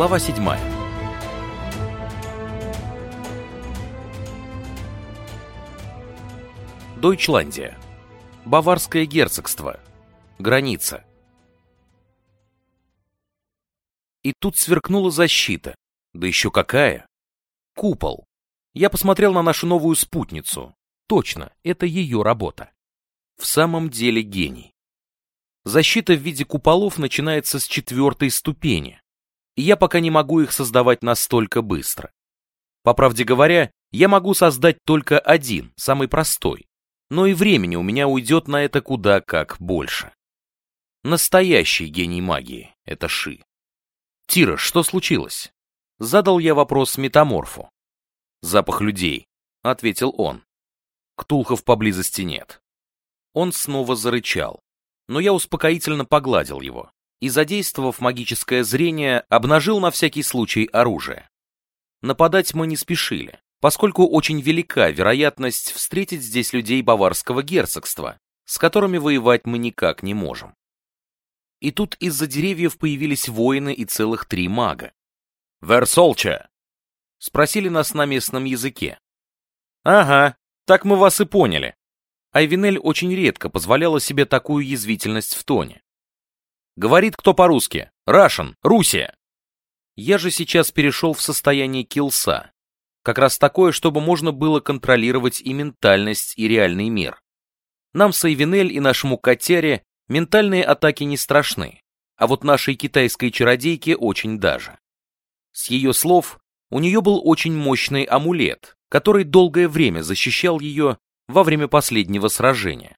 Глава 7. Дойчландия. Баварское герцогство. Граница. И тут сверкнула защита. Да еще какая! Купол. Я посмотрел на нашу новую спутницу. Точно, это ее работа. В самом деле гений. Защита в виде куполов начинается с четвертой ступени, я пока не могу их создавать настолько быстро. По правде говоря, я могу создать только один, самый простой, но и времени у меня уйдет на это куда как больше. Настоящий гений магии — это Ши. «Тира, что случилось?» Задал я вопрос метаморфу. «Запах людей», — ответил он. Ктулхов поблизости нет. Он снова зарычал, но я успокоительно погладил его и, задействовав магическое зрение, обнажил на всякий случай оружие. Нападать мы не спешили, поскольку очень велика вероятность встретить здесь людей баварского герцогства, с которыми воевать мы никак не можем. И тут из-за деревьев появились воины и целых три мага. «Версолча!» — спросили нас на местном языке. «Ага, так мы вас и поняли». Айвинель очень редко позволяла себе такую язвительность в тоне. Говорит кто по-русски. Рашен, Русия. Я же сейчас перешел в состояние килса. Как раз такое, чтобы можно было контролировать и ментальность, и реальный мир. Нам с Айвинель и нашему котяре ментальные атаки не страшны, а вот нашей китайской чародейке очень даже. С ее слов, у нее был очень мощный амулет, который долгое время защищал ее во время последнего сражения.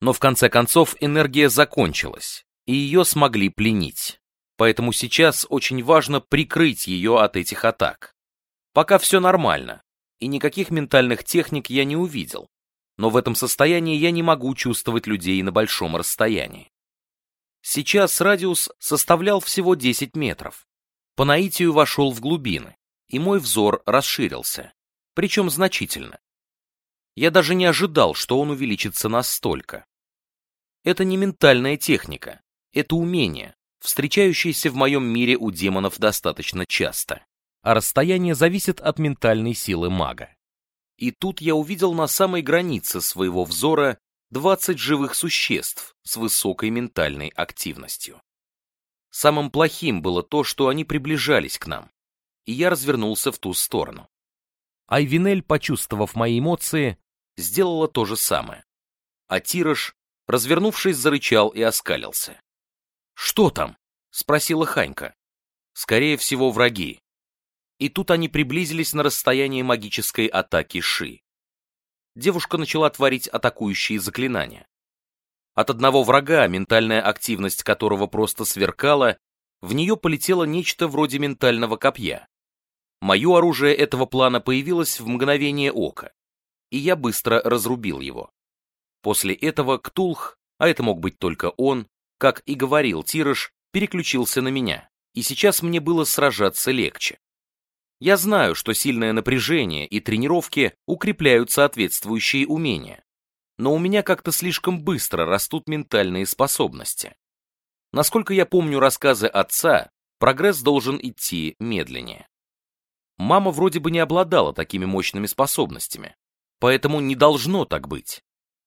Но в конце концов энергия закончилась, и ее смогли пленить. Поэтому сейчас очень важно прикрыть ее от этих атак. Пока все нормально, и никаких ментальных техник я не увидел, но в этом состоянии я не могу чувствовать людей на большом расстоянии. Сейчас радиус составлял всего 10 метров. По наитию вошел в глубины, и мой взор расширился, причем значительно. Я даже не ожидал, что он увеличится настолько. Это не ментальная техника, это умение, встречающееся в моем мире у демонов достаточно часто, а расстояние зависит от ментальной силы мага. И тут я увидел на самой границе своего взора 20 живых существ с высокой ментальной активностью. Самым плохим было то, что они приближались к нам, и я развернулся в ту сторону. Айвинель, почувствовав мои эмоции, сделала то же самое. А Тираж, развернувшись, зарычал и оскалился. «Что там?» — спросила Ханька. «Скорее всего, враги». И тут они приблизились на расстояние магической атаки Ши. Девушка начала творить атакующие заклинания. От одного врага, ментальная активность которого просто сверкала, в нее полетело нечто вроде ментального копья. Мое оружие этого плана появилось в мгновение ока, и я быстро разрубил его. После этого Ктулх, а это мог быть только он, как и говорил Тирыш, переключился на меня, и сейчас мне было сражаться легче. Я знаю, что сильное напряжение и тренировки укрепляют соответствующие умения, но у меня как-то слишком быстро растут ментальные способности. Насколько я помню рассказы отца, прогресс должен идти медленнее. Мама вроде бы не обладала такими мощными способностями, поэтому не должно так быть.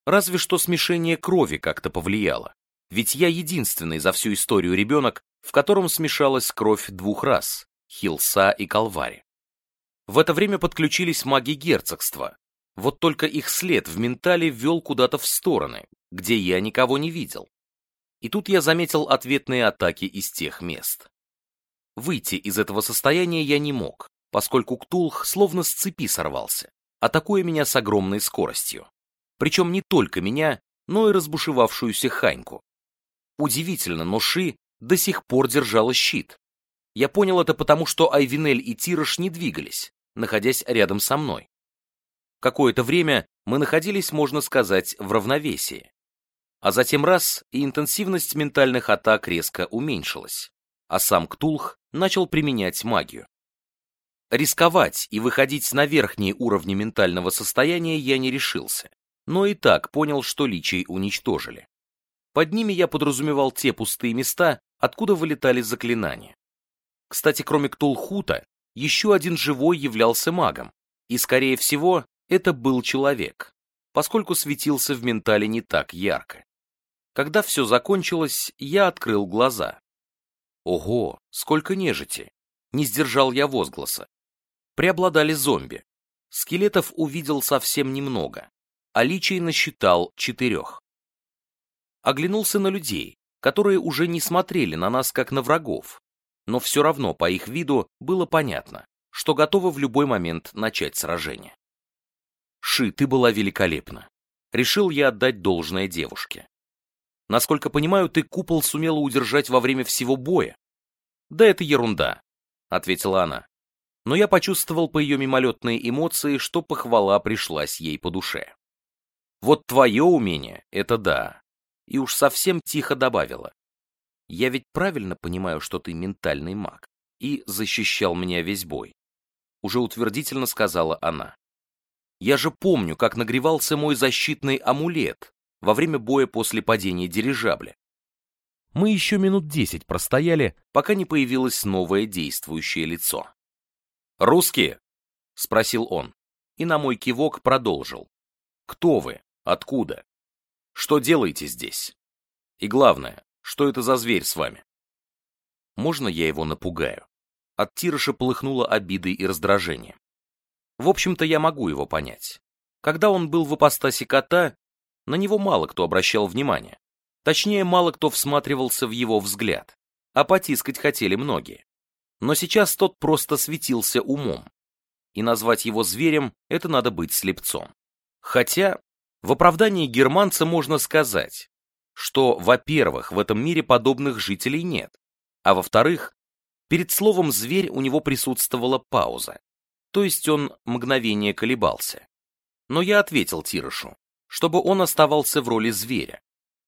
Разве что смешение крови как-то повлияло. Ведь я единственный за всю историю ребенок, в котором смешалась кровь двух рас — Хилса и Калвари. В это время подключились маги герцогства, вот только их след в ментале вел куда-то в стороны, где я никого не видел. И тут я заметил ответные атаки из тех мест. Выйти из этого состояния я не мог, поскольку Ктулх словно с цепи сорвался, атакуя меня с огромной скоростью. Причем не только меня, но и разбушевавшуюся Ханьку. Удивительно, но Ши до сих пор держала щит. Я понял это потому, что Айвинель и Тираж не двигались, находясь рядом со мной. Какое-то время мы находились, можно сказать, в равновесии. А затем раз, и интенсивность ментальных атак резко уменьшилась, а сам Ктулх начал применять магию. Рисковать и выходить на верхние уровни ментального состояния я не решился, но и так понял, что личий уничтожили. Под ними я подразумевал те пустые места, откуда вылетали заклинания. Кстати, кроме Ктулхута, еще один живой являлся магом, и, скорее всего, это был человек, поскольку светился в ментале не так ярко. Когда все закончилось, я открыл глаза. Ого, сколько нежити! Не сдержал я возгласа. Преобладали зомби. Скелетов увидел совсем немного, а личий насчитал четырех. Оглянулся на людей, которые уже не смотрели на нас как на врагов, но все равно по их виду было понятно, что готовы в любой момент начать сражение. Ши, ты была великолепна. Решил я отдать должное девушке. Насколько понимаю, ты купол сумела удержать во время всего боя. Да это ерунда, ответила она. Но я почувствовал по ее мимолетной эмоции, что похвала пришлась ей по душе. Вот твое умение — это да. И уж совсем тихо добавила. Я ведь правильно понимаю, что ты ментальный маг, и защищал меня весь бой. Уже утвердительно сказала она. Я же помню, как нагревался мой защитный амулет во время боя после падения дирижабля. Мы еще минут десять простояли, пока не появилось новое действующее лицо. «Русские?» — спросил он, и на мой кивок продолжил. «Кто вы? Откуда? Что делаете здесь? И главное, что это за зверь с вами? Можно я его напугаю? От Тирыша полыхнуло обидой и раздражением. В общем-то, я могу его понять. Когда он был в апостасе кота, на него мало кто обращал внимание. Точнее, мало кто всматривался в его взгляд. А потискать хотели многие. Но сейчас тот просто светился умом. И назвать его зверем — это надо быть слепцом. Хотя, в оправдании германца можно сказать, что, во-первых, в этом мире подобных жителей нет, а во-вторых, перед словом «зверь» у него присутствовала пауза, то есть он мгновение колебался. Но я ответил Тирышу, чтобы он оставался в роли зверя.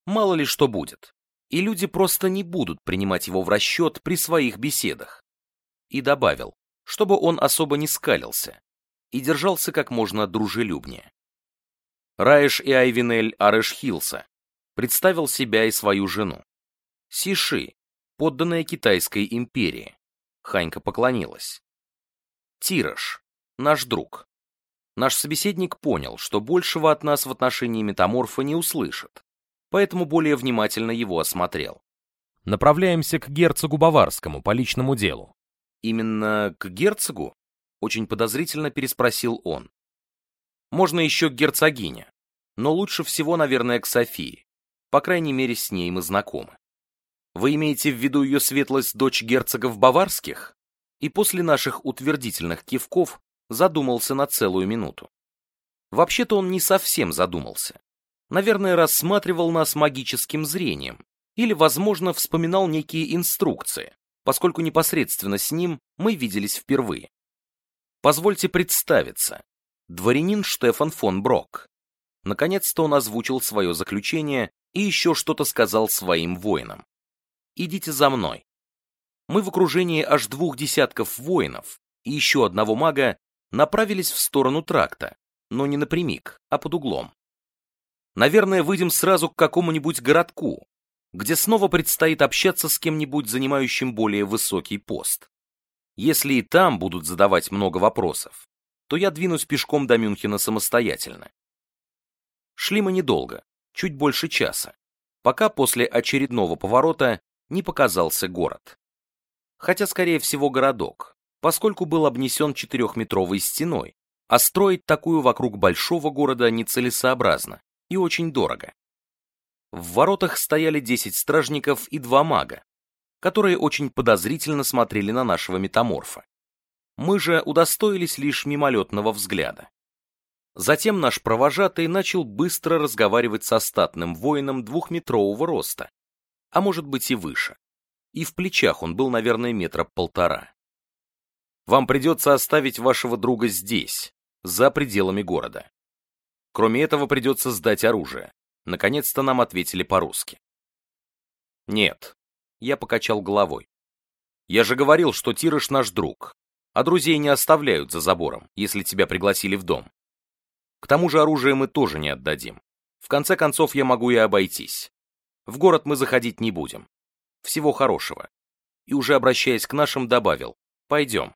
Мало ли что будет, и люди просто не будут принимать его в расчет при своих беседах. И добавил, чтобы он особо не скалился и держался как можно дружелюбнее. Раиш и Айвинель Арешхилса представил себя и свою жену. Сиши, подданная Китайской империи. Ханька поклонилась. Тираж, наш друг. Наш собеседник понял, что большего от нас в отношении метаморфа не услышит, поэтому более внимательно его осмотрел. Направляемся к герцогу Баварскому по личному делу. Именно к герцогу? Очень подозрительно переспросил он. Можно еще к герцогине, но лучше всего, наверное, к Софии. По крайней мере, с ней мы знакомы. Вы имеете в виду ее светлость дочь герцогов баварских? И после наших утвердительных кивков задумался на целую минуту. Вообще-то он не совсем задумался. Наверное, рассматривал нас магическим зрением или, возможно, вспоминал некие инструкции, поскольку непосредственно с ним мы виделись впервые. Позвольте представиться. Дворянин Штефан фон Брок. Наконец-то он озвучил свое заключение и еще что-то сказал своим воинам. «Идите за мной». Мы в окружении аж двух десятков воинов и еще одного мага направились в сторону тракта, но не напрямик, а под углом. Наверное, выйдем сразу к какому-нибудь городку, где снова предстоит общаться с кем-нибудь, занимающим более высокий пост. Если и там будут задавать много вопросов, то я двинусь пешком до Мюнхена самостоятельно. Шли мы недолго, чуть больше часа, пока после очередного поворота не показался город. Хотя, скорее всего, городок, поскольку был обнесен четырехметровой стеной, а строить такую вокруг большого города нецелесообразно и очень дорого. В воротах стояли 10 стражников и два мага, которые очень подозрительно смотрели на нашего метаморфа. Мы же удостоились лишь мимолетного взгляда. Затем наш провожатый начал быстро разговаривать со статным воином двухметрового роста, а может быть и выше. И в плечах он был, наверное, метра полтора. Вам придется оставить вашего друга здесь, за пределами города. Кроме этого, придется сдать оружие. Наконец-то нам ответили по-русски. Нет, я покачал головой. Я же говорил, что Тирыш наш друг, а друзей не оставляют за забором, если тебя пригласили в дом. К тому же оружие мы тоже не отдадим. В конце концов, я могу и обойтись. В город мы заходить не будем. Всего хорошего. и уже обращаясь к нашим добавил «Пойдем».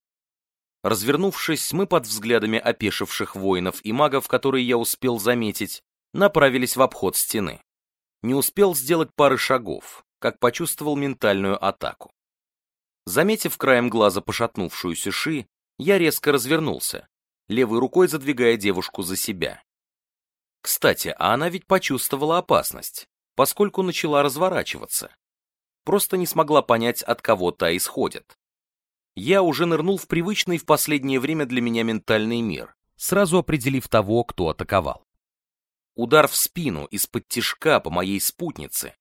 Развернувшись, мы под взглядами опешивших воинов и магов, которые я успел заметить, направились в обход стены. Не успел сделать пары шагов, как почувствовал ментальную атаку. Заметив краем глаза пошатнувшуюся Ши, я резко развернулся, левой рукой задвигая девушку за себя. Кстати, а она ведь почувствовала опасность, поскольку начала разворачиваться. Просто не смогла понять, от кого та исходит. Я уже нырнул в привычный в последнее время для меня ментальный мир, сразу определив того, кто атаковал. Удар в спину из-под тишка по моей спутнице,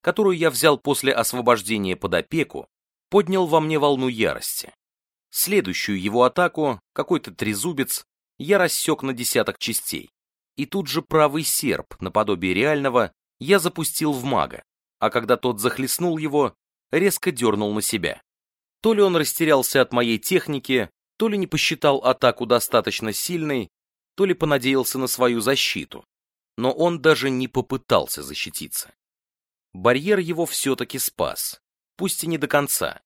которую я взял после освобождения под опеку, поднял во мне волну ярости. Следующую его атаку, какой-то трезубец, я рассек на десяток частей. И тут же правый серп, наподобие реального, я запустил в мага, а когда тот захлестнул его, резко дернул на себя. То ли он растерялся от моей техники, то ли не посчитал атаку достаточно сильной, то ли понадеялся на свою защиту. Но он даже не попытался защититься. Барьер его все-таки спас, пусть и не до конца.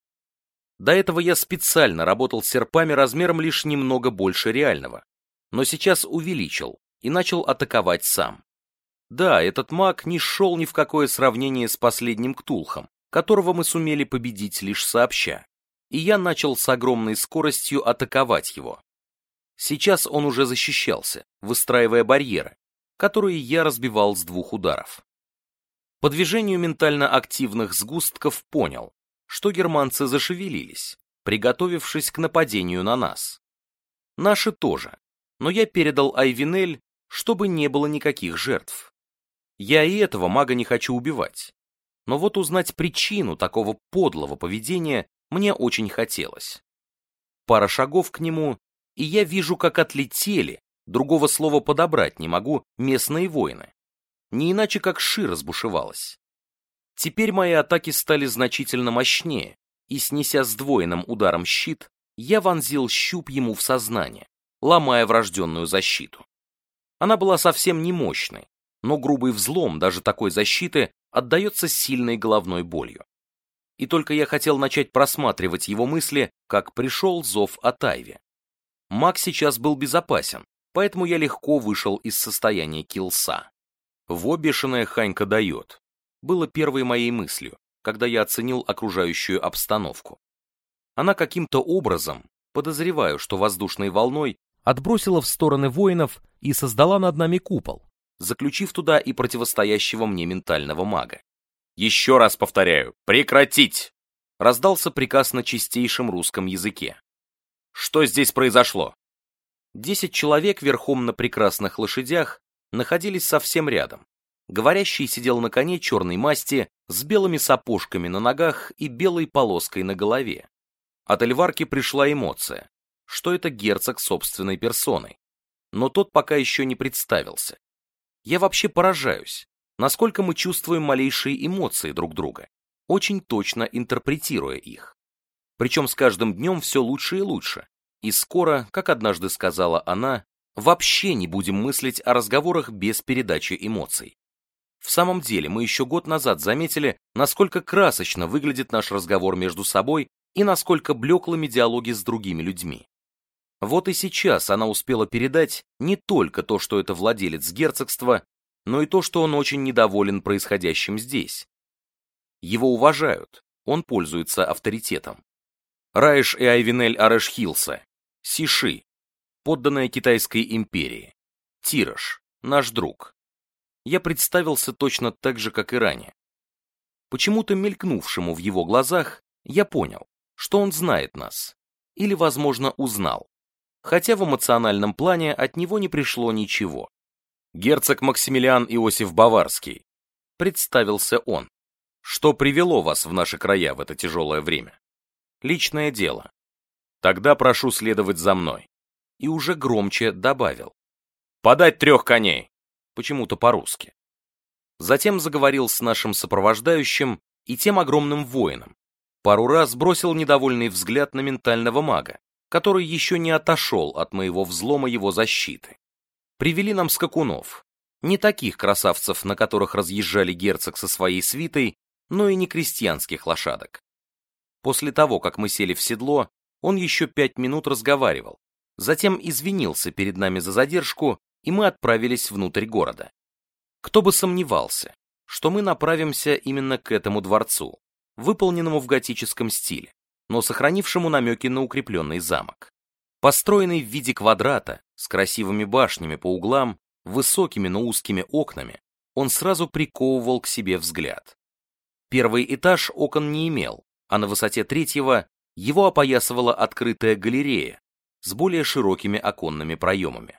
До этого я специально работал серпами размером лишь немного больше реального, но сейчас увеличил и начал атаковать сам. Да, этот маг не шел ни в какое сравнение с последним Ктулхом, которого мы сумели победить лишь сообща, и я начал с огромной скоростью атаковать его. Сейчас он уже защищался, выстраивая барьеры, которые я разбивал с двух ударов. По движению ментально активных сгустков понял, что германцы зашевелились, приготовившись к нападению на нас. Наши тоже, но я передал Айвинель, чтобы не было никаких жертв. Я и этого мага не хочу убивать. Но вот узнать причину такого подлого поведения мне очень хотелось. Пара шагов к нему, и я вижу, как отлетели, другого слова подобрать не могу, местные воины. Не иначе, как Ши разбушевалась. Теперь мои атаки стали значительно мощнее, и, снеся сдвоенным ударом щит, я вонзил щуп ему в сознание, ломая врожденную защиту. Она была совсем не мощной, но грубый взлом даже такой защиты отдается сильной головной болью. И только я хотел начать просматривать его мысли, как пришел зов о Тайве. Маг сейчас был безопасен, поэтому я легко вышел из состояния килса. Во бешеная Ханька дает, было первой моей мыслью, когда я оценил окружающую обстановку. Она каким-то образом, подозреваю, что воздушной волной, отбросила в стороны воинов и создала над нами купол, заключив туда и противостоящего мне ментального мага. «Еще раз повторяю, прекратить!» раздался приказ на чистейшем русском языке. «Что здесь произошло?» Десять человек верхом на прекрасных лошадях находились совсем рядом, Говорящий сидел на коне черной масти с белыми сапожками на ногах и белой полоской на голове. От Эльварки пришла эмоция, что это герцог собственной персоной. Но тот пока еще не представился. Я вообще поражаюсь, насколько мы чувствуем малейшие эмоции друг друга, очень точно интерпретируя их. Причем с каждым днем все лучше и лучше. И скоро, как однажды сказала она, вообще не будем мыслить о разговорах без передачи эмоций. В самом деле, мы еще год назад заметили, насколько красочно выглядит наш разговор между собой и насколько блеклыми диалоги с другими людьми. Вот и сейчас она успела передать не только то, что это владелец герцогства, но и то, что он очень недоволен происходящим здесь. Его уважают, он пользуется авторитетом. Раиш и Айвинель Арешхилса, Сиши, подданная Китайской империи, Тираж, наш друг, я представился точно так же, как и ранее. Почему-то мелькнувшему в его глазах, я понял, что он знает нас. Или, возможно, узнал. Хотя в эмоциональном плане от него не пришло ничего. Герцог Максимилиан Иосиф Баварский. Представился он. Что привело вас в наши края в это тяжелое время? Личное дело. Тогда прошу следовать за мной. И уже громче добавил. Подать трех коней почему-то по-русски. Затем заговорил с нашим сопровождающим и тем огромным воином. Пару раз бросил недовольный взгляд на ментального мага, который еще не отошел от моего взлома его защиты. Привели нам скакунов. Не таких красавцев, на которых разъезжали герцог со своей свитой, но и не крестьянских лошадок. После того, как мы сели в седло, он еще пять минут разговаривал, затем извинился перед нами за задержку, и мы отправились внутрь города. Кто бы сомневался, что мы направимся именно к этому дворцу, выполненному в готическом стиле, но сохранившему намеки на укрепленный замок. Построенный в виде квадрата, с красивыми башнями по углам, высокими, но узкими окнами, он сразу приковывал к себе взгляд. Первый этаж окон не имел, а на высоте третьего его опоясывала открытая галерея с более широкими оконными проемами.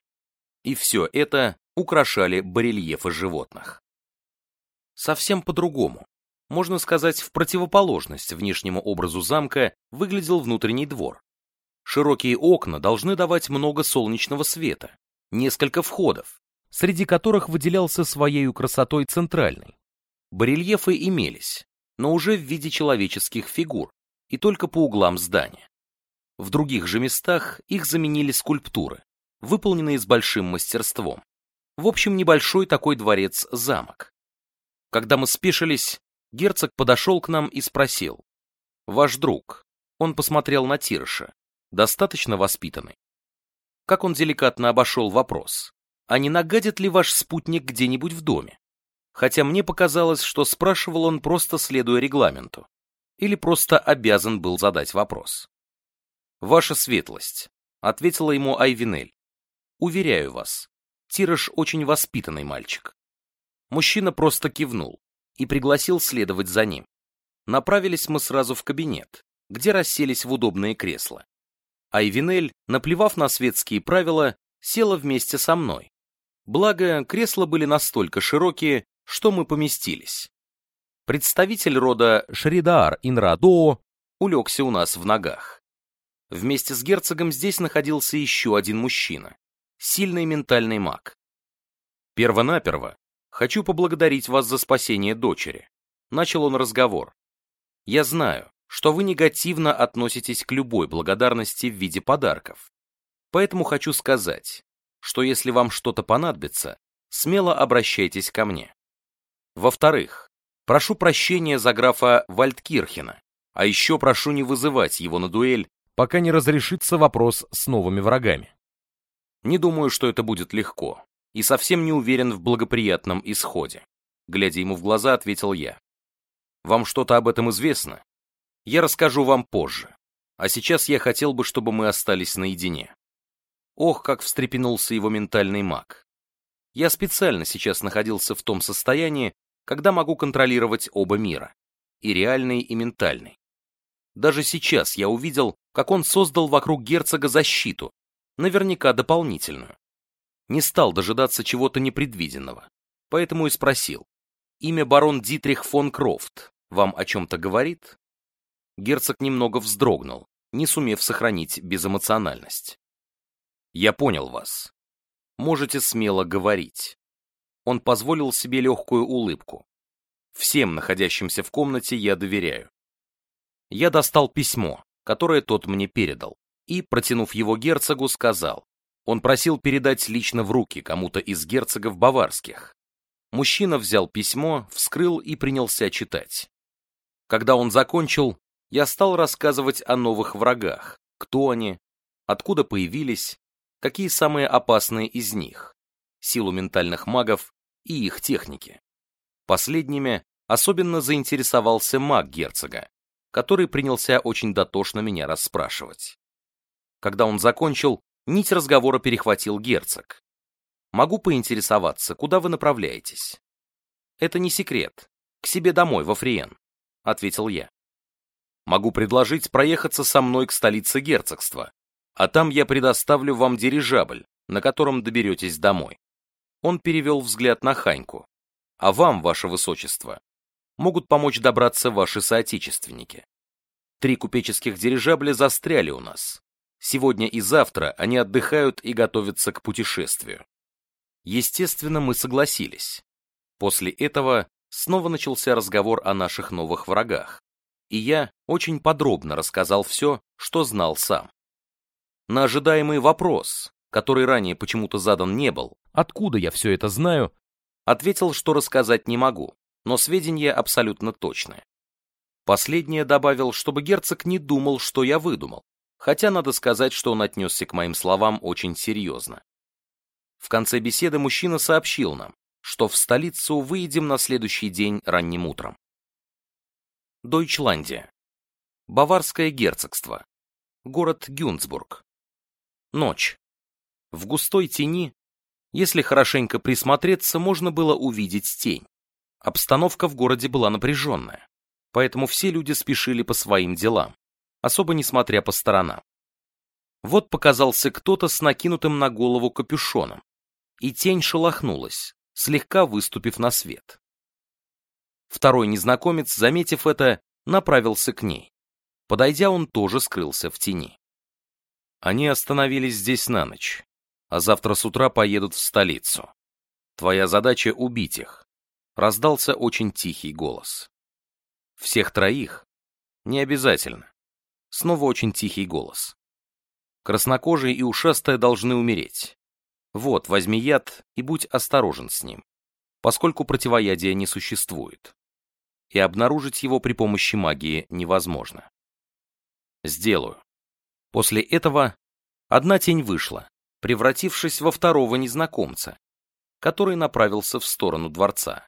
И все это украшали барельефы животных. Совсем по-другому, можно сказать, в противоположность внешнему образу замка выглядел внутренний двор. Широкие окна должны давать много солнечного света, несколько входов, среди которых выделялся своей красотой центральный. Барельефы имелись, но уже в виде человеческих фигур и только по углам здания. В других же местах их заменили скульптуры, выполненные с большим мастерством. В общем, небольшой такой дворец-замок. Когда мы спешились, герцог подошел к нам и спросил. «Ваш друг?» Он посмотрел на Тирша. «Достаточно воспитанный?» Как он деликатно обошел вопрос. «А не нагадит ли ваш спутник где-нибудь в доме?» Хотя мне показалось, что спрашивал он просто следуя регламенту. Или просто обязан был задать вопрос. «Ваша светлость», — ответила ему Айвинель. «Уверяю вас, Тираж очень воспитанный мальчик». Мужчина просто кивнул и пригласил следовать за ним. Направились мы сразу в кабинет, где расселись в удобные кресла. Айвинель, наплевав на светские правила, села вместе со мной. Благо, кресла были настолько широкие, что мы поместились. Представитель рода Шридар Инрадоо улегся у нас в ногах. Вместе с герцогом здесь находился еще один мужчина, сильный ментальный маг. Первонаперво Хочу поблагодарить вас за спасение дочери. Начал он разговор. Я знаю, что вы негативно относитесь к любой благодарности в виде подарков. Поэтому хочу сказать, что если вам что-то понадобится, смело обращайтесь ко мне. Во-вторых, прошу прощения за графа Вальдкирхена, а еще прошу не вызывать его на дуэль, пока не разрешится вопрос с новыми врагами. Не думаю, что это будет легко и совсем не уверен в благоприятном исходе. Глядя ему в глаза, ответил я. Вам что-то об этом известно? Я расскажу вам позже. А сейчас я хотел бы, чтобы мы остались наедине. Ох, как встрепенулся его ментальный маг. Я специально сейчас находился в том состоянии, когда могу контролировать оба мира. И реальный, и ментальный. Даже сейчас я увидел, как он создал вокруг герцога защиту, наверняка дополнительную не стал дожидаться чего-то непредвиденного, поэтому и спросил. «Имя барон Дитрих фон Крофт вам о чем-то говорит?» Герцог немного вздрогнул, не сумев сохранить безэмоциональность. «Я понял вас. Можете смело говорить». Он позволил себе легкую улыбку. «Всем находящимся в комнате я доверяю». Я достал письмо, которое тот мне передал, и, протянув его герцогу, сказал, он просил передать лично в руки кому-то из герцогов баварских. Мужчина взял письмо, вскрыл и принялся читать. Когда он закончил, я стал рассказывать о новых врагах, кто они, откуда появились, какие самые опасные из них, силу ментальных магов и их техники. Последними особенно заинтересовался маг герцога, который принялся очень дотошно меня расспрашивать. Когда он закончил, Нить разговора перехватил герцог. «Могу поинтересоваться, куда вы направляетесь?» «Это не секрет. К себе домой, во Фриен», — ответил я. «Могу предложить проехаться со мной к столице герцогства, а там я предоставлю вам дирижабль, на котором доберетесь домой». Он перевел взгляд на Ханьку. «А вам, ваше высочество, могут помочь добраться ваши соотечественники. Три купеческих дирижабля застряли у нас. Сегодня и завтра они отдыхают и готовятся к путешествию. Естественно, мы согласились. После этого снова начался разговор о наших новых врагах, и я очень подробно рассказал все, что знал сам. На ожидаемый вопрос, который ранее почему-то задан не был, откуда я все это знаю, ответил, что рассказать не могу, но сведения абсолютно точные. Последнее добавил, чтобы герцог не думал, что я выдумал, хотя надо сказать, что он отнесся к моим словам очень серьезно. В конце беседы мужчина сообщил нам, что в столицу выедем на следующий день ранним утром. Дойчландия. Баварское герцогство. Город Гюнцбург. Ночь. В густой тени, если хорошенько присмотреться, можно было увидеть тень. Обстановка в городе была напряженная, поэтому все люди спешили по своим делам, особо не смотря по сторонам. Вот показался кто-то с накинутым на голову капюшоном, и тень шелохнулась, слегка выступив на свет. Второй незнакомец, заметив это, направился к ней. Подойдя, он тоже скрылся в тени. Они остановились здесь на ночь, а завтра с утра поедут в столицу. Твоя задача — убить их. Раздался очень тихий голос. Всех троих? Не обязательно. Снова очень тихий голос. Краснокожие и ушастые должны умереть. Вот, возьми яд и будь осторожен с ним, поскольку противоядия не существует. И обнаружить его при помощи магии невозможно. Сделаю. После этого одна тень вышла, превратившись во второго незнакомца, который направился в сторону дворца.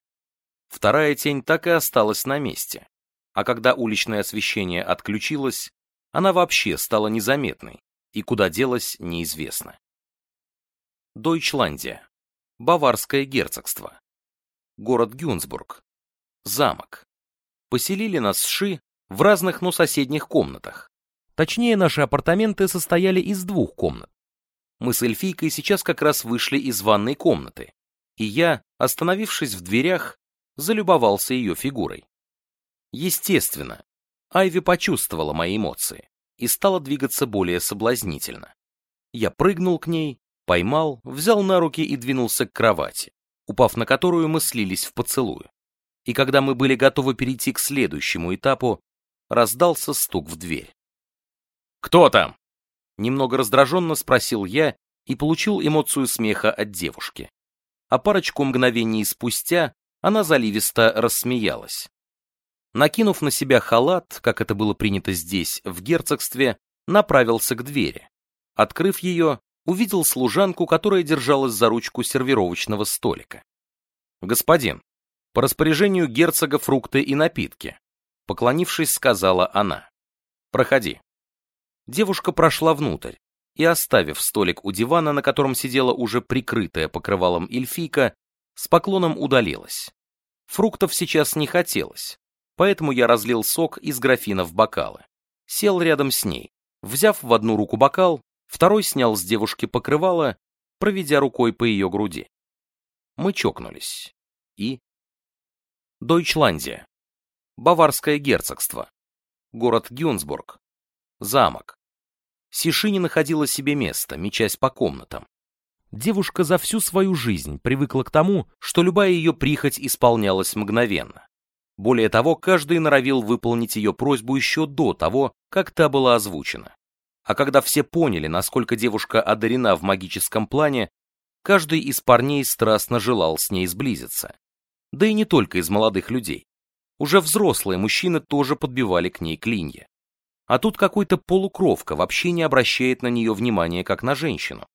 Вторая тень так и осталась на месте, а когда уличное освещение отключилось, она вообще стала незаметной, и куда делась, неизвестно. Дойчландия. Баварское герцогство. Город Гюнсбург. Замок. Поселили нас с Ши в разных, но соседних комнатах. Точнее, наши апартаменты состояли из двух комнат. Мы с эльфийкой сейчас как раз вышли из ванной комнаты, и я, остановившись в дверях, залюбовался ее фигурой. Естественно, Айви почувствовала мои эмоции и стала двигаться более соблазнительно. Я прыгнул к ней, поймал, взял на руки и двинулся к кровати, упав на которую мы слились в поцелую. И когда мы были готовы перейти к следующему этапу, раздался стук в дверь. «Кто там?» Немного раздраженно спросил я и получил эмоцию смеха от девушки. А парочку мгновений спустя она заливисто рассмеялась. Накинув на себя халат, как это было принято здесь, в герцогстве, направился к двери. Открыв ее, увидел служанку, которая держалась за ручку сервировочного столика. «Господин, по распоряжению герцога фрукты и напитки», поклонившись, сказала она. «Проходи». Девушка прошла внутрь и, оставив столик у дивана, на котором сидела уже прикрытая покрывалом эльфийка, с поклоном удалилась. Фруктов сейчас не хотелось, поэтому я разлил сок из графина в бокалы. Сел рядом с ней, взяв в одну руку бокал, второй снял с девушки покрывало, проведя рукой по ее груди. Мы чокнулись. И... Дойчландия. Баварское герцогство. Город Гюнсбург. Замок. Сиши не находила себе места, мечась по комнатам. Девушка за всю свою жизнь привыкла к тому, что любая ее прихоть исполнялась мгновенно. Более того, каждый норовил выполнить ее просьбу еще до того, как та была озвучена. А когда все поняли, насколько девушка одарена в магическом плане, каждый из парней страстно желал с ней сблизиться. Да и не только из молодых людей. Уже взрослые мужчины тоже подбивали к ней клинья. А тут какой-то полукровка вообще не обращает на нее внимания как на женщину.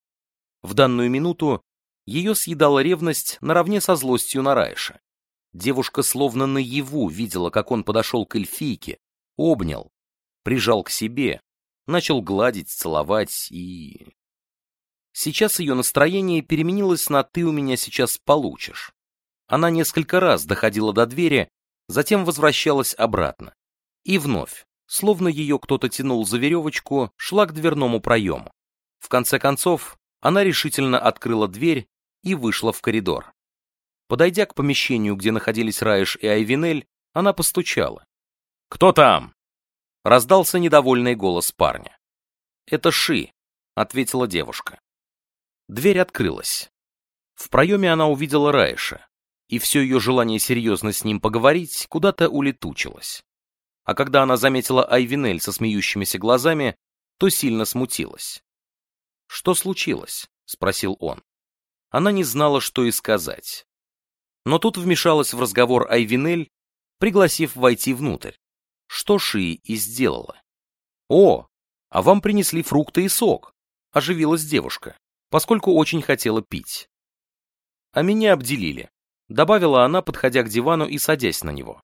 В данную минуту ее съедала ревность наравне со злостью на Райша. Девушка словно наяву видела, как он подошел к эльфийке, обнял, прижал к себе, начал гладить, целовать и... Сейчас ее настроение переменилось на «ты у меня сейчас получишь». Она несколько раз доходила до двери, затем возвращалась обратно. И вновь, словно ее кто-то тянул за веревочку, шла к дверному проему. В конце концов, она решительно открыла дверь и вышла в коридор. Подойдя к помещению, где находились Раиш и Айвинель, она постучала. «Кто там?» Раздался недовольный голос парня. «Это Ши», — ответила девушка. Дверь открылась. В проеме она увидела Раиша, и все ее желание серьезно с ним поговорить куда-то улетучилось. А когда она заметила Айвинель со смеющимися глазами, то сильно смутилась. «Что случилось?» — спросил он. Она не знала, что и сказать. Но тут вмешалась в разговор Айвинель, пригласив войти внутрь. что Ши и сделала. «О, а вам принесли фрукты и сок», — оживилась девушка, поскольку очень хотела пить. «А меня обделили», — добавила она, подходя к дивану и садясь на него.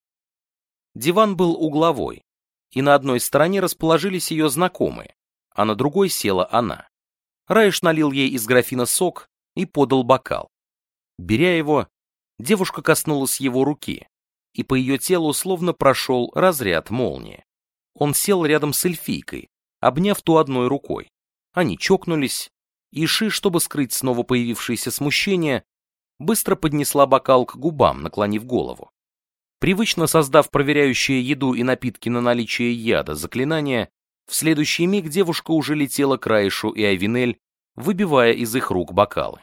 Диван был угловой, и на одной стороне расположились ее знакомые, а на другой села она. Раиш налил ей из графина сок и подал бокал. Беря его, девушка коснулась его руки, и по ее телу словно прошел разряд молнии. Он сел рядом с эльфийкой, обняв ту одной рукой. Они чокнулись, и Ши, чтобы скрыть снова появившееся смущение, быстро поднесла бокал к губам, наклонив голову. Привычно создав проверяющее еду и напитки на наличие яда заклинание, в следующий миг девушка уже летела к Райшу и Айвинель, выбивая из их рук бокалы.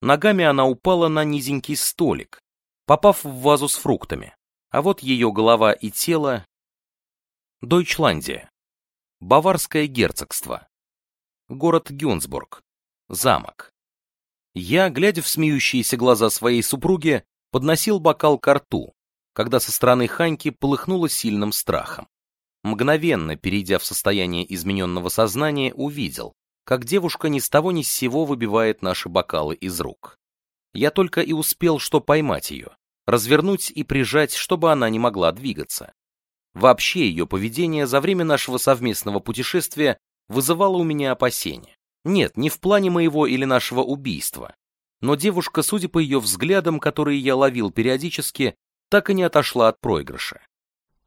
Ногами она упала на низенький столик, попав в вазу с фруктами, а вот ее голова и тело... Дойчландия. Баварское герцогство. Город Гюнсбург. Замок. Я, глядя в смеющиеся глаза своей супруги, подносил бокал к рту, когда со стороны Ханьки полыхнуло сильным страхом. Мгновенно, перейдя в состояние измененного сознания, увидел, как девушка ни с того ни с сего выбивает наши бокалы из рук. Я только и успел что поймать ее, развернуть и прижать, чтобы она не могла двигаться. Вообще ее поведение за время нашего совместного путешествия вызывало у меня опасения. Нет, не в плане моего или нашего убийства. Но девушка, судя по ее взглядам, которые я ловил периодически, так и не отошла от проигрыша.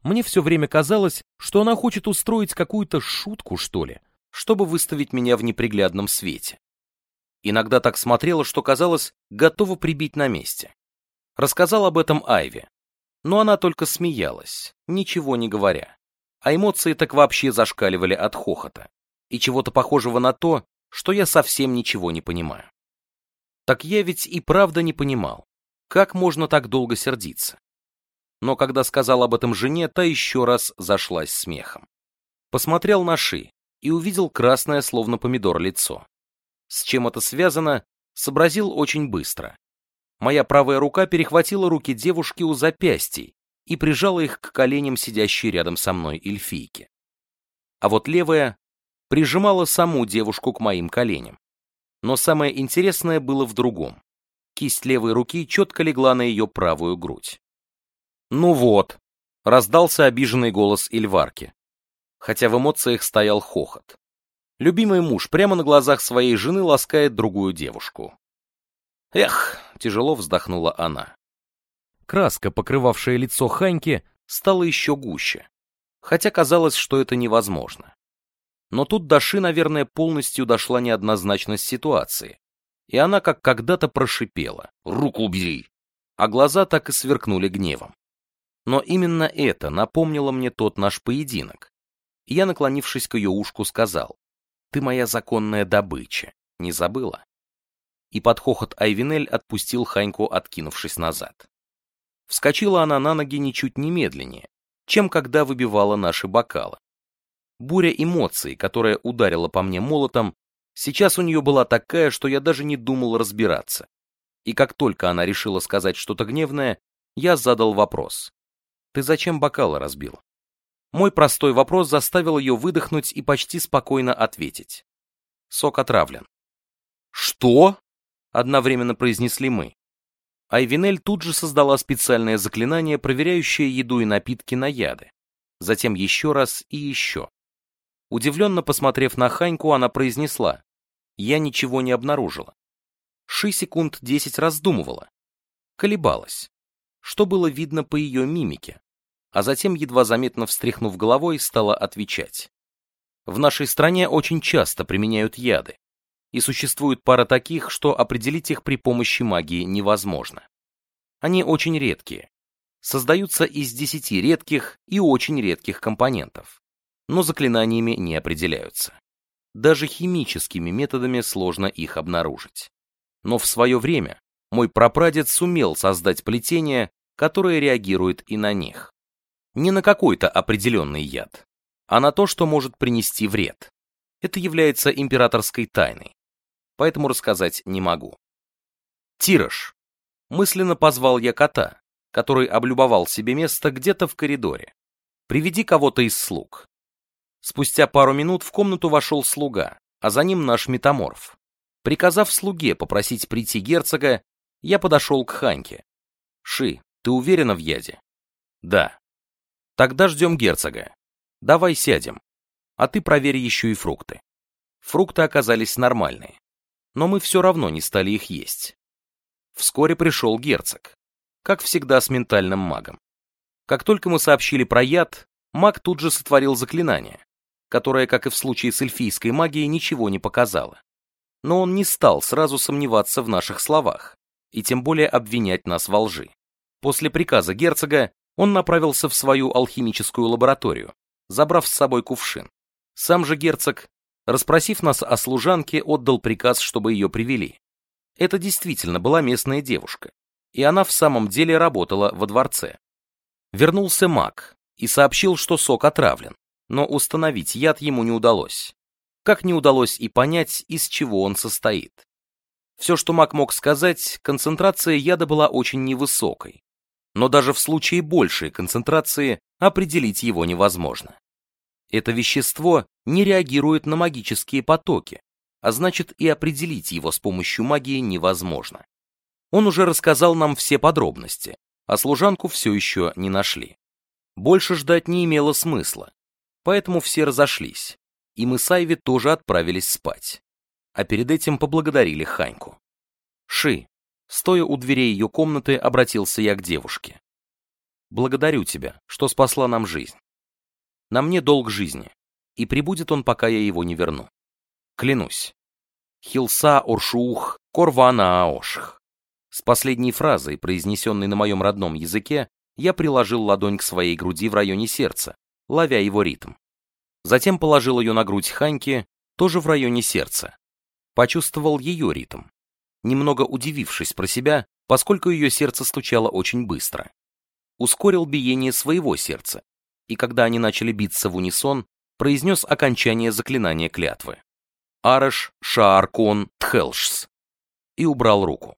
Мне все время казалось, что она хочет устроить какую-то шутку, что ли, чтобы выставить меня в неприглядном свете. Иногда так смотрела, что казалось, готова прибить на месте. Рассказал об этом Айве, но она только смеялась, ничего не говоря. А эмоции так вообще зашкаливали от хохота и чего-то похожего на то, что я совсем ничего не понимаю. Так я ведь и правда не понимал, как можно так долго сердиться но когда сказал об этом жене, та еще раз зашлась смехом. Посмотрел на Ши и увидел красное, словно помидор, лицо. С чем это связано, сообразил очень быстро. Моя правая рука перехватила руки девушки у запястий и прижала их к коленям сидящей рядом со мной эльфийки. А вот левая прижимала саму девушку к моим коленям. Но самое интересное было в другом. Кисть левой руки четко легла на ее правую грудь. «Ну вот», — раздался обиженный голос Ильварки, хотя в эмоциях стоял хохот. Любимый муж прямо на глазах своей жены ласкает другую девушку. «Эх», — тяжело вздохнула она. Краска, покрывавшая лицо Ханьки, стала еще гуще, хотя казалось, что это невозможно. Но тут до Ши, наверное, полностью дошла неоднозначность ситуации, и она как когда-то прошипела «Руку убери!», а глаза так и сверкнули гневом. Но именно это напомнило мне тот наш поединок. Я, наклонившись к ее ушку, сказал, «Ты моя законная добыча, не забыла?» И под хохот Айвинель отпустил Ханьку, откинувшись назад. Вскочила она на ноги ничуть не медленнее, чем когда выбивала наши бокалы. Буря эмоций, которая ударила по мне молотом, сейчас у нее была такая, что я даже не думал разбираться. И как только она решила сказать что-то гневное, я задал вопрос. Ты зачем бокалы разбил? Мой простой вопрос заставил ее выдохнуть и почти спокойно ответить. Сок отравлен. Что? Одновременно произнесли мы. Айвинель тут же создала специальное заклинание, проверяющее еду и напитки на яды. Затем еще раз и еще. Удивленно посмотрев на Ханьку, она произнесла. Я ничего не обнаружила. Ши секунд десять раздумывала. Колебалась. Что было видно по ее мимике а затем, едва заметно встряхнув головой, стала отвечать. В нашей стране очень часто применяют яды, и существует пара таких, что определить их при помощи магии невозможно. Они очень редкие, создаются из десяти редких и очень редких компонентов, но заклинаниями не определяются. Даже химическими методами сложно их обнаружить. Но в свое время мой прапрадед сумел создать плетение, которое реагирует и на них не на какой-то определенный яд, а на то, что может принести вред. Это является императорской тайной, поэтому рассказать не могу. Тираж. Мысленно позвал я кота, который облюбовал себе место где-то в коридоре. Приведи кого-то из слуг. Спустя пару минут в комнату вошел слуга, а за ним наш метаморф. Приказав слуге попросить прийти герцога, я подошел к Ханьке. «Ши, ты уверена в яде?» «Да». «Тогда ждем герцога. Давай сядем. А ты проверь еще и фрукты». Фрукты оказались нормальные, но мы все равно не стали их есть. Вскоре пришел герцог, как всегда с ментальным магом. Как только мы сообщили про яд, маг тут же сотворил заклинание, которое, как и в случае с эльфийской магией, ничего не показало. Но он не стал сразу сомневаться в наших словах, и тем более обвинять нас во лжи. После приказа герцога он направился в свою алхимическую лабораторию, забрав с собой кувшин. Сам же герцог, расспросив нас о служанке, отдал приказ, чтобы ее привели. Это действительно была местная девушка, и она в самом деле работала во дворце. Вернулся маг и сообщил, что сок отравлен, но установить яд ему не удалось. Как не удалось и понять, из чего он состоит. Все, что маг мог сказать, концентрация яда была очень невысокой. Но даже в случае большей концентрации определить его невозможно. Это вещество не реагирует на магические потоки, а значит и определить его с помощью магии невозможно. Он уже рассказал нам все подробности, а служанку все еще не нашли. Больше ждать не имело смысла, поэтому все разошлись, и мы с Айви тоже отправились спать. А перед этим поблагодарили Ханьку. Ши, стоя у дверей ее комнаты, обратился я к девушке. Благодарю тебя, что спасла нам жизнь. На мне долг жизни, и прибудет он, пока я его не верну. Клянусь. Хилса Оршуух Корвана Аошх. С последней фразой, произнесенной на моем родном языке, я приложил ладонь к своей груди в районе сердца, ловя его ритм. Затем положил ее на грудь Ханьки, тоже в районе сердца. Почувствовал ее ритм, немного удивившись про себя, поскольку ее сердце стучало очень быстро. Ускорил биение своего сердца, и когда они начали биться в унисон, произнес окончание заклинания клятвы. Араш Шааркон Тхелшс и убрал руку.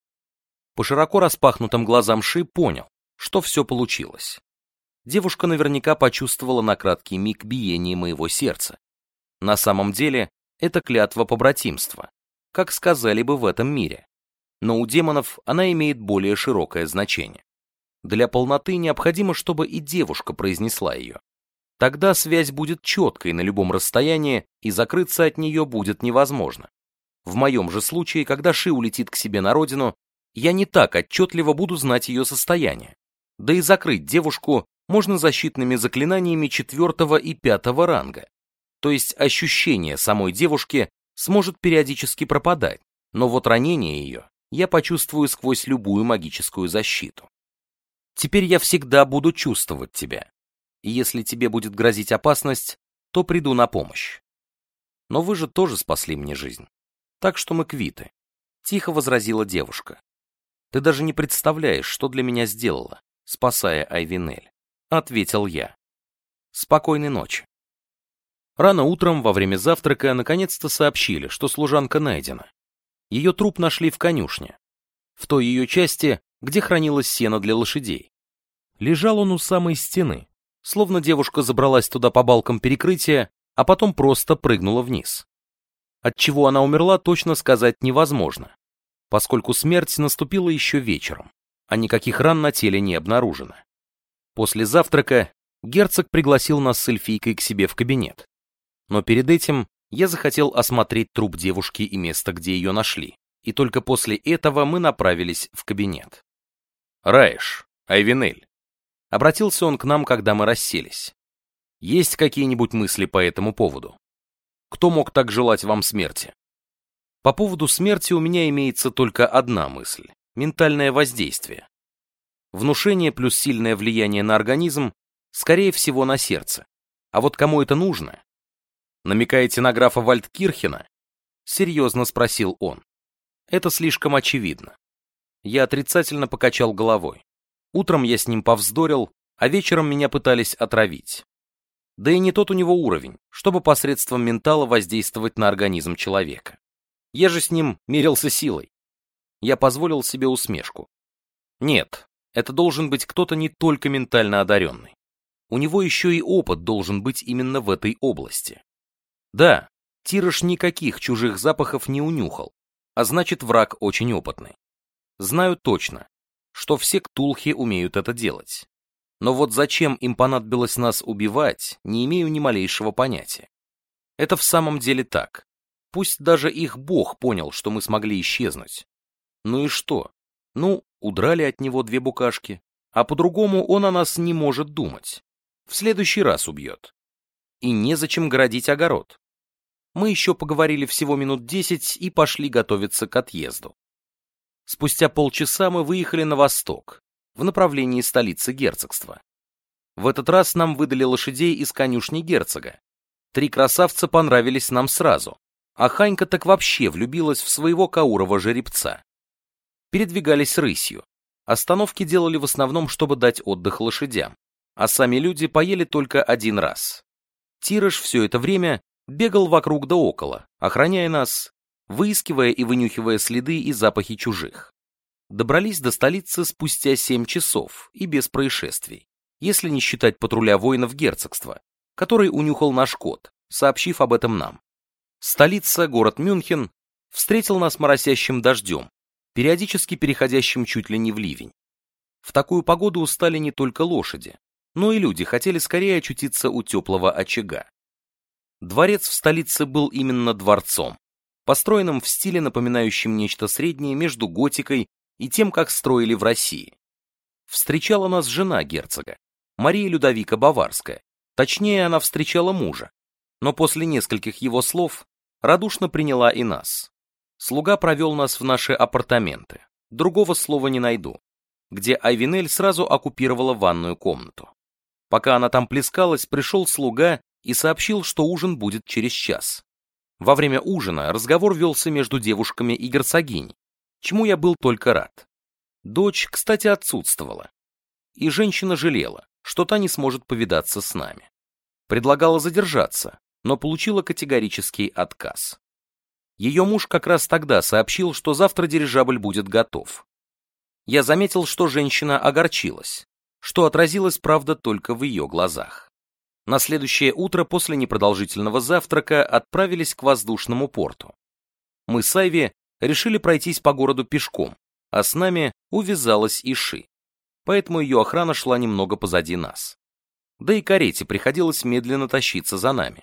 По широко распахнутым глазам Ши понял, что все получилось. Девушка наверняка почувствовала на краткий миг биение моего сердца. На самом деле, это клятва побратимства, как сказали бы в этом мире. Но у демонов она имеет более широкое значение. Для полноты необходимо, чтобы и девушка произнесла ее. Тогда связь будет четкой на любом расстоянии, и закрыться от нее будет невозможно. В моем же случае, когда Ши улетит к себе на родину, я не так отчетливо буду знать ее состояние. Да и закрыть девушку можно защитными заклинаниями четвертого и пятого ранга. То есть ощущение самой девушки сможет периодически пропадать, но вот ранение ее я почувствую сквозь любую магическую защиту. Теперь я всегда буду чувствовать тебя, и если тебе будет грозить опасность, то приду на помощь. Но вы же тоже спасли мне жизнь, так что мы квиты, — тихо возразила девушка. Ты даже не представляешь, что для меня сделала, спасая Айвинель, — ответил я. Спокойной ночи. Рано утром, во время завтрака, наконец-то сообщили, что служанка найдена. Ее труп нашли в конюшне, в той ее части, где хранилось сено для лошадей. Лежал он у самой стены, словно девушка забралась туда по балкам перекрытия, а потом просто прыгнула вниз. От чего она умерла, точно сказать невозможно, поскольку смерть наступила еще вечером, а никаких ран на теле не обнаружено. После завтрака герцог пригласил нас с эльфийкой к себе в кабинет. Но перед этим я захотел осмотреть труп девушки и место, где ее нашли, и только после этого мы направились в кабинет. «Раиш, Айвинель», — обратился он к нам, когда мы расселись. «Есть какие-нибудь мысли по этому поводу? Кто мог так желать вам смерти?» По поводу смерти у меня имеется только одна мысль — ментальное воздействие. Внушение плюс сильное влияние на организм, скорее всего, на сердце. А вот кому это нужно? Намекаете на графа Вальдкирхена? Серьезно спросил он. Это слишком очевидно. Я отрицательно покачал головой. Утром я с ним повздорил, а вечером меня пытались отравить. Да и не тот у него уровень, чтобы посредством ментала воздействовать на организм человека. Я же с ним мерился силой. Я позволил себе усмешку. Нет, это должен быть кто-то не только ментально одаренный. у него еще и опыт должен быть именно в этой области. Да, Тираж никаких чужих запахов не унюхал, а значит враг очень опытный. Знаю точно, что все ктулхи умеют это делать. Но вот зачем им понадобилось нас убивать, не имею ни малейшего понятия. Это в самом деле так. Пусть даже их бог понял, что мы смогли исчезнуть. Ну и что? Ну, удрали от него две букашки, а по-другому он о нас не может думать. В следующий раз убьет. И незачем городить огород. Мы еще поговорили всего минут десять и пошли готовиться к отъезду. Спустя полчаса мы выехали на восток, в направлении столицы герцогства. В этот раз нам выдали лошадей из конюшни герцога. Три красавца понравились нам сразу, а Ханька так вообще влюбилась в своего каурова жеребца. Передвигались рысью. Остановки делали в основном, чтобы дать отдых лошадям, а сами люди поели только один раз. Тираж все это время бегал вокруг да около, охраняя нас, выискивая и вынюхивая следы и запахи чужих. Добрались до столицы спустя семь часов и без происшествий, если не считать патруля воинов герцогства, который унюхал наш кот, сообщив об этом нам. Столица, город Мюнхен, встретил нас моросящим дождем, периодически переходящим чуть ли не в ливень. В такую погоду устали не только лошади, но и люди хотели скорее очутиться у теплого очага. Дворец в столице был именно дворцом, построенным в стиле, напоминающем нечто среднее между готикой и тем, как строили в России. Встречала нас жена герцога, Мария Людовика Баварская. Точнее, она встречала мужа, но после нескольких его слов радушно приняла и нас. Слуга провел нас в наши апартаменты, другого слова не найду, где Айвинель сразу оккупировала ванную комнату. Пока она там плескалась, пришел слуга и сообщил, что ужин будет через час. Во время ужина разговор велся между девушками и герцогиней, чему я был только рад. Дочь, кстати, отсутствовала. И женщина жалела, что та не сможет повидаться с нами. Предлагала задержаться, но получила категорический отказ. Ее муж как раз тогда сообщил, что завтра дирижабль будет готов. Я заметил, что женщина огорчилась, что отразилось, правда, только в ее глазах. На следующее утро после непродолжительного завтрака отправились к воздушному порту. Мы с Айви решили пройтись по городу пешком, а с нами увязалась Иши, поэтому ее охрана шла немного позади нас. Да и карете приходилось медленно тащиться за нами.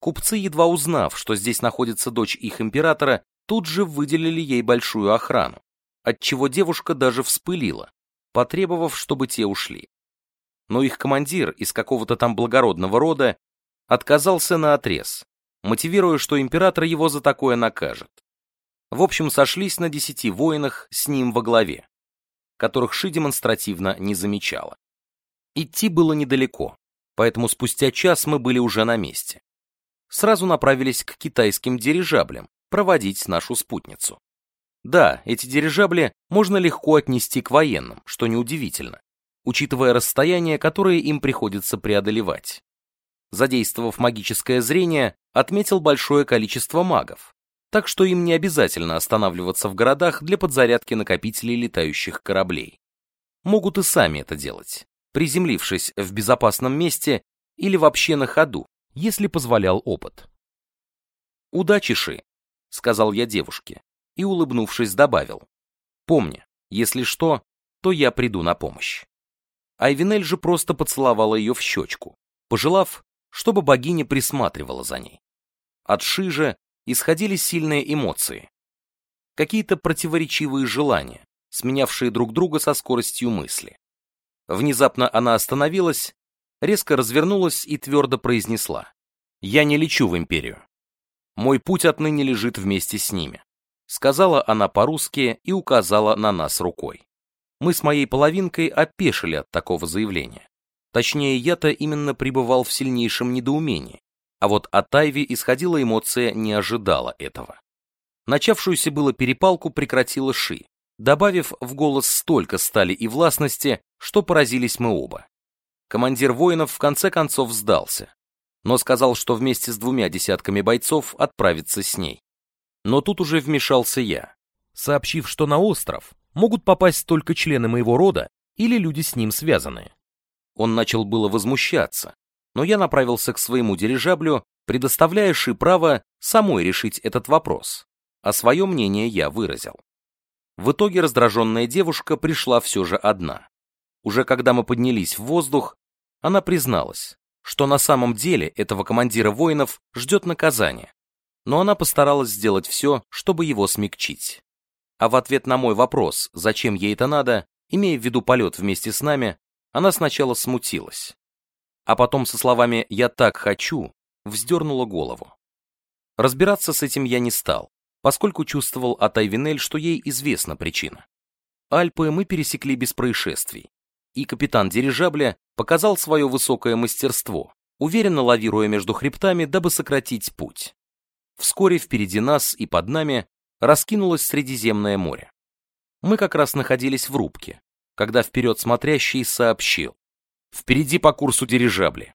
Купцы, едва узнав, что здесь находится дочь их императора, тут же выделили ей большую охрану, отчего девушка даже вспылила, потребовав, чтобы те ушли но их командир из какого-то там благородного рода отказался на отрез, мотивируя, что император его за такое накажет. В общем, сошлись на десяти воинах с ним во главе, которых Ши демонстративно не замечала. Идти было недалеко, поэтому спустя час мы были уже на месте. Сразу направились к китайским дирижаблям проводить нашу спутницу. Да, эти дирижабли можно легко отнести к военным, что неудивительно учитывая расстояние, которое им приходится преодолевать. Задействовав магическое зрение, отметил большое количество магов, так что им не обязательно останавливаться в городах для подзарядки накопителей летающих кораблей. Могут и сами это делать, приземлившись в безопасном месте или вообще на ходу, если позволял опыт. «Удачи, Ши», — сказал я девушке, и, улыбнувшись, добавил. «Помни, если что, то я приду на помощь». Айвинель же просто поцеловала ее в щечку, пожелав, чтобы богиня присматривала за ней. От Шижа исходили сильные эмоции. Какие-то противоречивые желания, сменявшие друг друга со скоростью мысли. Внезапно она остановилась, резко развернулась и твердо произнесла. «Я не лечу в империю. Мой путь отныне лежит вместе с ними», сказала она по-русски и указала на нас рукой. Мы с моей половинкой опешили от такого заявления. Точнее, я-то именно пребывал в сильнейшем недоумении, а вот от Айви исходила эмоция не ожидала этого. Начавшуюся было перепалку прекратила Ши, добавив в голос столько стали и властности, что поразились мы оба. Командир воинов в конце концов сдался, но сказал, что вместе с двумя десятками бойцов отправится с ней. Но тут уже вмешался я, сообщив, что на остров могут попасть только члены моего рода или люди с ним связанные. Он начал было возмущаться, но я направился к своему дирижаблю, предоставляя Ши право самой решить этот вопрос, а свое мнение я выразил. В итоге раздраженная девушка пришла все же одна. Уже когда мы поднялись в воздух, она призналась, что на самом деле этого командира воинов ждет наказание, но она постаралась сделать все, чтобы его смягчить. А в ответ на мой вопрос, зачем ей это надо, имея в виду полет вместе с нами, она сначала смутилась. А потом со словами «я так хочу» вздернула голову. Разбираться с этим я не стал, поскольку чувствовал от Айвинель, что ей известна причина. Альпы мы пересекли без происшествий, и капитан дирижабля показал свое высокое мастерство, уверенно лавируя между хребтами, дабы сократить путь. Вскоре впереди нас и под нами раскинулось Средиземное море. Мы как раз находились в рубке, когда вперед смотрящий сообщил. Впереди по курсу дирижабли.